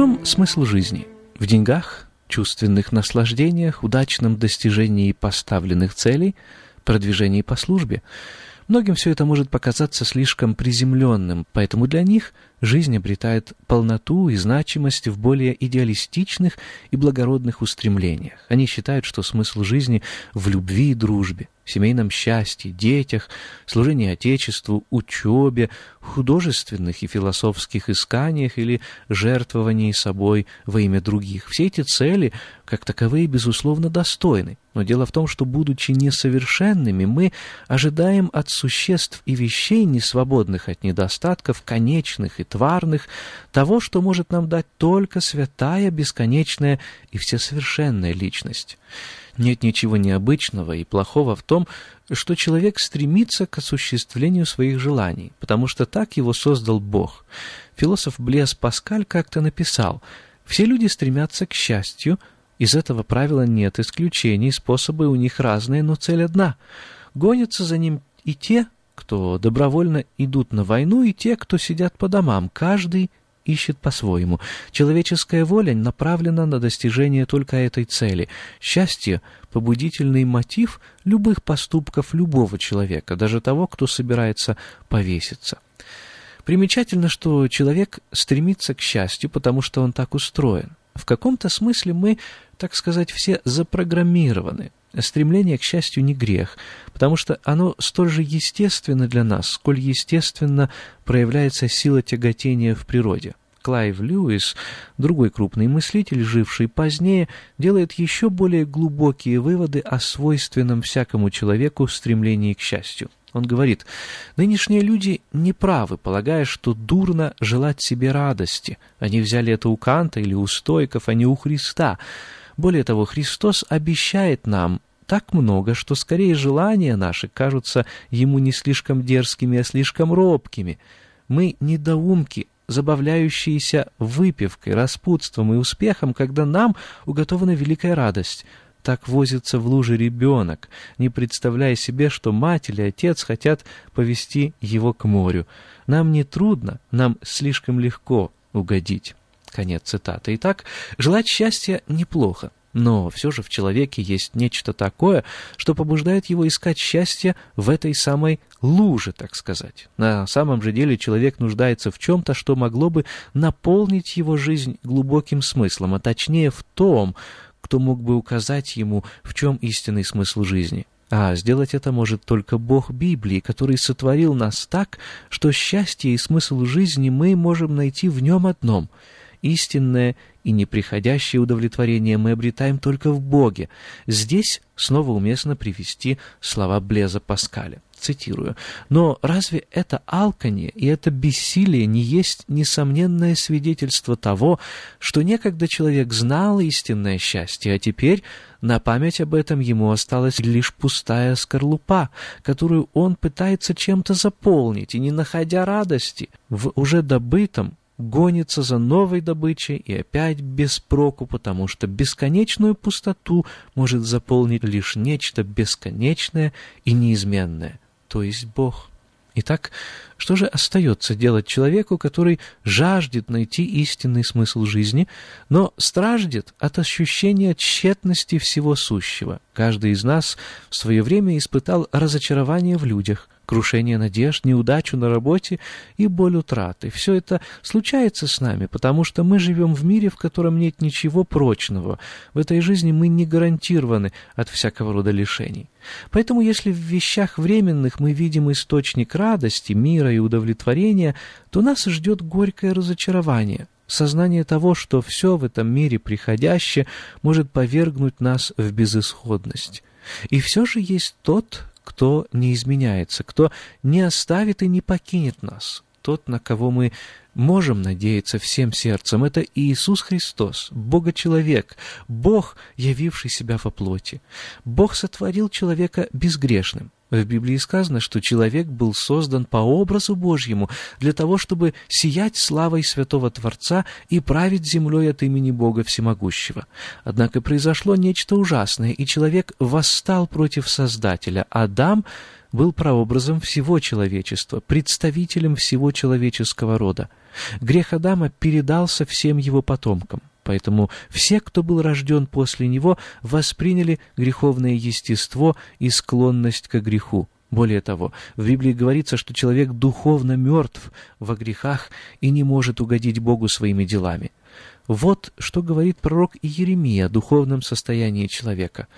Чем смысл жизни? В деньгах, чувственных наслаждениях, удачном достижении поставленных целей, продвижении по службе? Многим все это может показаться слишком приземленным, поэтому для них жизнь обретает полноту и значимость в более идеалистичных и благородных устремлениях. Они считают, что смысл жизни в любви и дружбе, семейном счастье, детях, служении Отечеству, учебе, художественных и философских исканиях или жертвовании собой во имя других. Все эти цели, как таковые, безусловно, достойны. Но дело в том, что, будучи несовершенными, мы ожидаем от существ и вещей, не свободных от недостатков, конечных и тварных, того, что может нам дать только святая, бесконечная и всесовершенная личность. Нет ничего необычного и плохого в том, что человек стремится к осуществлению своих желаний, потому что так его создал Бог. Философ Блес Паскаль как-то написал «Все люди стремятся к счастью, из этого правила нет исключений, способы у них разные, но цель одна. Гонятся за ним и те, кто добровольно идут на войну, и те, кто сидят по домам, каждый ищет по-своему. Человеческая воля направлена на достижение только этой цели. Счастье — побудительный мотив любых поступков любого человека, даже того, кто собирается повеситься. Примечательно, что человек стремится к счастью, потому что он так устроен. В каком-то смысле мы, так сказать, все запрограммированы. Стремление к счастью не грех, потому что оно столь же естественно для нас, сколь естественно проявляется сила тяготения в природе. Клайв Льюис, другой крупный мыслитель, живший позднее, делает еще более глубокие выводы о свойственном всякому человеку стремлении к счастью. Он говорит, нынешние люди неправы, полагая, что дурно желать себе радости. Они взяли это у Канта или у стоиков, а не у Христа. Более того, Христос обещает нам так много, что скорее желания наши кажутся ему не слишком дерзкими, а слишком робкими. Мы недоумки, забавляющиеся выпивкой, распутством и успехом, когда нам уготована великая радость. Так возится в луже ребенок, не представляя себе, что мать или отец хотят повести его к морю. Нам не трудно, нам слишком легко угодить. Конец цитаты. Итак, желать счастья неплохо. Но все же в человеке есть нечто такое, что побуждает его искать счастье в этой самой луже, так сказать. На самом же деле человек нуждается в чем-то, что могло бы наполнить его жизнь глубоким смыслом, а точнее в том, кто мог бы указать ему, в чем истинный смысл жизни. А сделать это может только Бог Библии, который сотворил нас так, что счастье и смысл жизни мы можем найти в нем одном — истинное и неприходящее удовлетворение мы обретаем только в Боге. Здесь снова уместно привести слова Блеза Паскаля. Цитирую. «Но разве это алканье и это бессилие не есть несомненное свидетельство того, что некогда человек знал истинное счастье, а теперь на память об этом ему осталась лишь пустая скорлупа, которую он пытается чем-то заполнить, и не находя радости в уже добытом, гонится за новой добычей и опять без проку, потому что бесконечную пустоту может заполнить лишь нечто бесконечное и неизменное, то есть Бог. Итак, что же остается делать человеку, который жаждет найти истинный смысл жизни, но страждет от ощущения тщетности всего сущего? Каждый из нас в свое время испытал разочарование в людях, крушение надежд, неудачу на работе и боль утраты. Все это случается с нами, потому что мы живем в мире, в котором нет ничего прочного. В этой жизни мы не гарантированы от всякого рода лишений. Поэтому если в вещах временных мы видим источник радости, мира и удовлетворения, то нас ждет горькое разочарование. Сознание того, что все в этом мире приходящее может повергнуть нас в безысходность. И все же есть тот, кто не изменяется, кто не оставит и не покинет нас, тот, на кого мы можем надеяться всем сердцем, это Иисус Христос, Бога-человек, Бог, явивший себя во плоти. Бог сотворил человека безгрешным. В Библии сказано, что человек был создан по образу Божьему для того, чтобы сиять славой Святого Творца и править землей от имени Бога Всемогущего. Однако произошло нечто ужасное, и человек восстал против Создателя. Адам был прообразом всего человечества, представителем всего человеческого рода. Грех Адама передался всем его потомкам. Поэтому все, кто был рожден после него, восприняли греховное естество и склонность к греху. Более того, в Библии говорится, что человек духовно мертв во грехах и не может угодить Богу своими делами. Вот что говорит пророк Иеремия о духовном состоянии человека.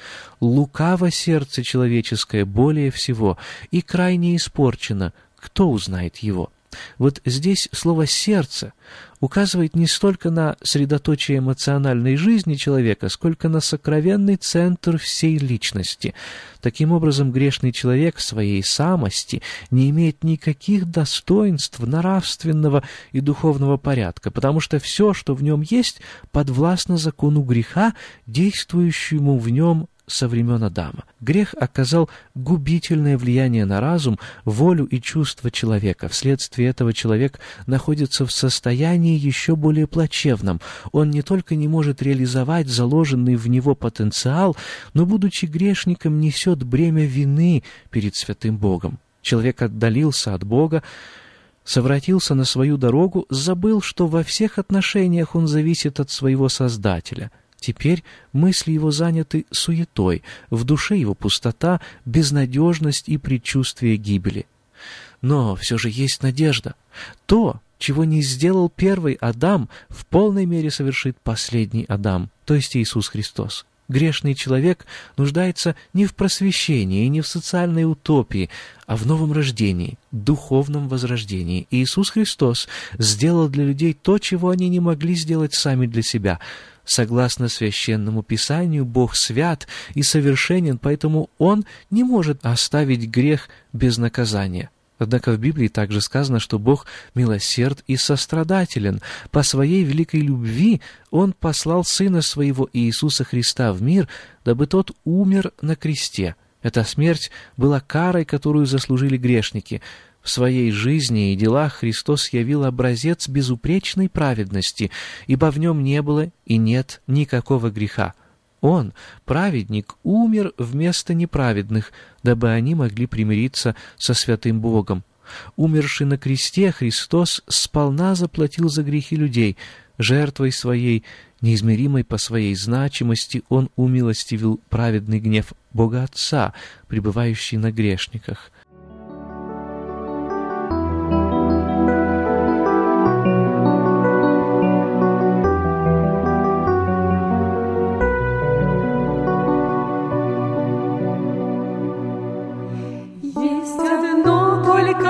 «Лукаво сердце человеческое более всего, и крайне испорчено. Кто узнает его?» Вот здесь слово «сердце» указывает не столько на средоточие эмоциональной жизни человека, сколько на сокровенный центр всей личности. Таким образом, грешный человек своей самости не имеет никаких достоинств нравственного и духовного порядка, потому что все, что в нем есть, подвластно закону греха, действующему в нем со времен Адама. Грех оказал губительное влияние на разум, волю и чувства человека. Вследствие этого человек находится в состоянии еще более плачевном. Он не только не может реализовать заложенный в него потенциал, но, будучи грешником, несет бремя вины перед святым Богом. Человек отдалился от Бога, совратился на свою дорогу, забыл, что во всех отношениях он зависит от своего Создателя — Теперь мысли его заняты суетой, в душе его пустота, безнадежность и предчувствие гибели. Но все же есть надежда. То, чего не сделал первый Адам, в полной мере совершит последний Адам, то есть Иисус Христос. Грешный человек нуждается не в просвещении, не в социальной утопии, а в новом рождении, духовном возрождении. Иисус Христос сделал для людей то, чего они не могли сделать сами для себя — Согласно священному писанию, Бог свят и совершенен, поэтому Он не может оставить грех без наказания. Однако в Библии также сказано, что Бог милосерд и сострадателен. По своей великой любви Он послал Сына Своего Иисуса Христа в мир, дабы Тот умер на кресте. Эта смерть была карой, которую заслужили грешники. В своей жизни и делах Христос явил образец безупречной праведности, ибо в нем не было и нет никакого греха. Он, праведник, умер вместо неправедных, дабы они могли примириться со святым Богом. Умерший на кресте, Христос сполна заплатил за грехи людей. Жертвой своей, неизмеримой по своей значимости, Он умилостивил праведный гнев Бога Отца, пребывающий на грешниках.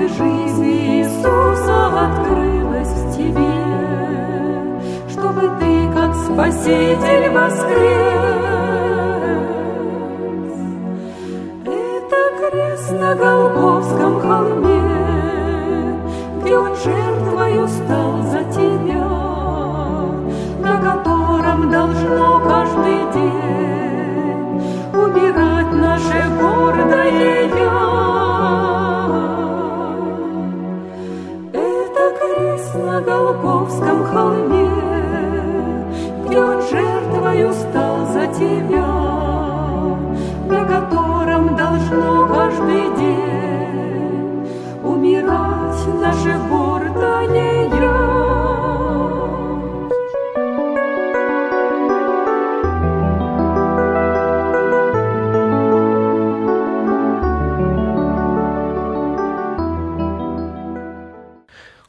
буквы жизни Иисуса открылась в тебе, чтобы ты, как Спаситель, воскрес. Это крест на Голговском холме, где он жертвою стал за тебя, на котором должно каждый день умирать наше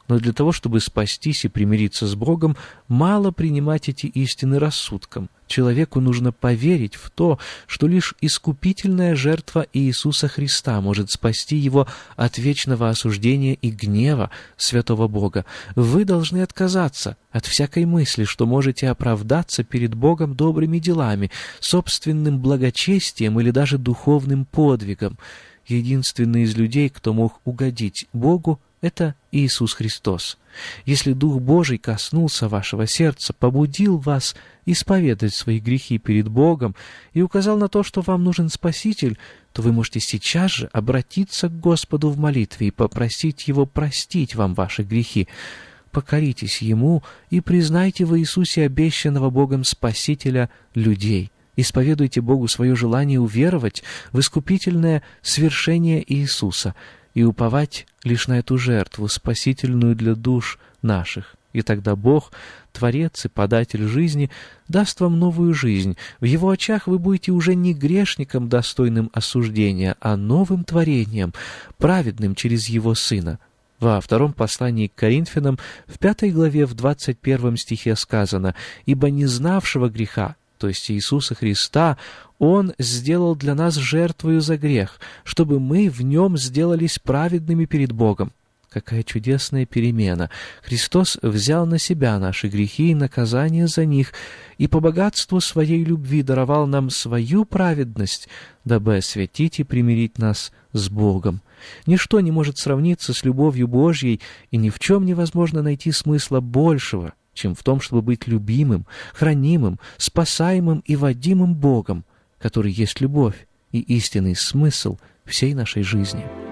Но для того, чтобы спастись и примириться с Богом, мало принимать эти истины рассудком. Человеку нужно поверить в то, что лишь искупительная жертва Иисуса Христа может спасти его от вечного осуждения и гнева святого Бога. Вы должны отказаться от всякой мысли, что можете оправдаться перед Богом добрыми делами, собственным благочестием или даже духовным подвигом. Единственный из людей, кто мог угодить Богу, это Иисус Христос. Если Дух Божий коснулся вашего сердца, побудил вас исповедать свои грехи перед Богом и указал на то, что вам нужен Спаситель, то вы можете сейчас же обратиться к Господу в молитве и попросить Его простить вам ваши грехи. Покоритесь Ему и признайте в Иисусе обещанного Богом Спасителя людей. Исповедуйте Богу свое желание уверовать в искупительное свершение Иисуса – и уповать лишь на эту жертву, спасительную для душ наших. И тогда Бог, Творец и Податель жизни, даст вам новую жизнь. В Его очах вы будете уже не грешником, достойным осуждения, а новым творением, праведным через Его Сына. Во втором послании к Коринфянам в пятой главе в двадцать первом стихе сказано «Ибо не знавшего греха то есть Иисуса Христа, Он сделал для нас жертвою за грех, чтобы мы в Нем сделались праведными перед Богом. Какая чудесная перемена! Христос взял на себя наши грехи и наказание за них, и по богатству своей любви даровал нам свою праведность, дабы осветить и примирить нас с Богом. Ничто не может сравниться с любовью Божьей, и ни в чем невозможно найти смысла большего — чем в том, чтобы быть любимым, хранимым, спасаемым и водимым Богом, который есть любовь и истинный смысл всей нашей жизни.